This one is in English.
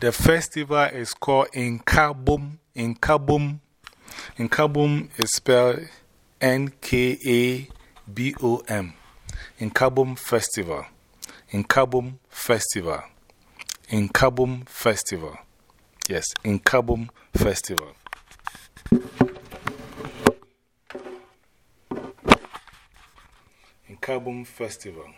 The festival is called Nkabom. Nkabom. Nkabom is spelled N K A B O M. Nkabom Festival. Nkabom Festival. Nkabom Festival. Yes, Nkabom Festival. Nkabom Festival.